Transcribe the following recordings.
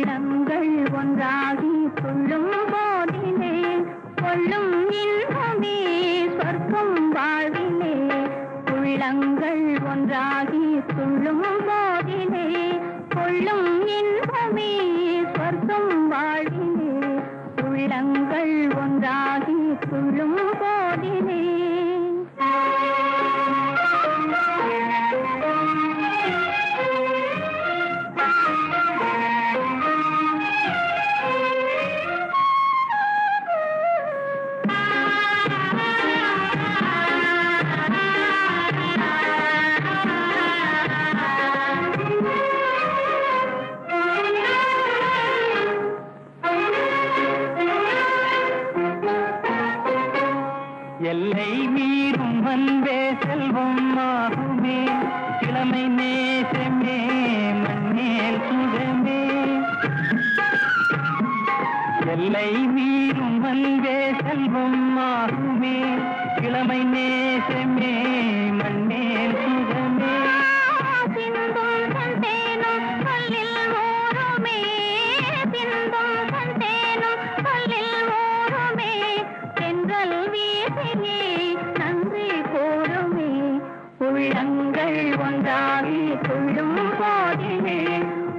உள்ளங்கள் ஒன்றாகி துள்ளும் போதிலே கொள்ளும் இன்பமே சொர்க்கம் வாழ்விலே. உள்ளங்கள் ஒன்றாகி துள்ளும் போதிலே கொள்ளும் இன்பமே அன்பே செல்வம் ஆகுமே. கிழமை நேசமே மண்ணேல் சுகமே. எல்லை மீறும் அன்பே செல்வம் ஆகுமே. கிழமை நேசமே உள்ளங்கள் ஒன்றாகி கொள்ளும் போதிலே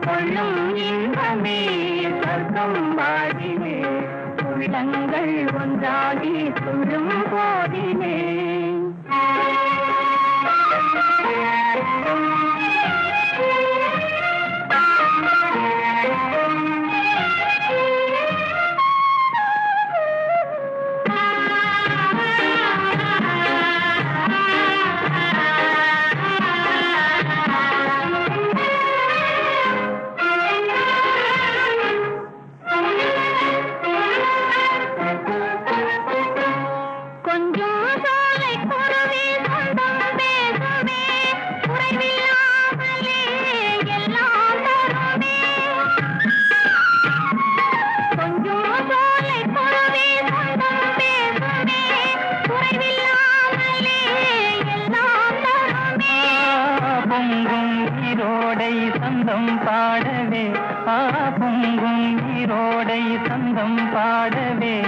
கொள்ளும் இன்பமே சொர்க்கம் வாழிலே உள்ளங்கள் ஒன்றாகி கொள்ளும் போதிலே ஈரோடை சந்தம் பாடவே. ஆ பொங்கும் ஈரோடை சந்தம் பாடவே.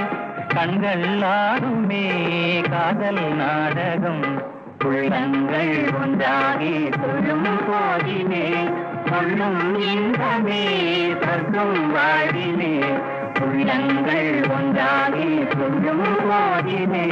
கண்கள் ஆடுமே காதல் நாடகம். உள்ளங்கள் ஒன்றாகி சொல்லும் போதினே. சொல்லும் இன்பமே சொர்க்கம் வாடினே உள்ளங்கள் ஒன்றாகி சொல்லும் போதினே.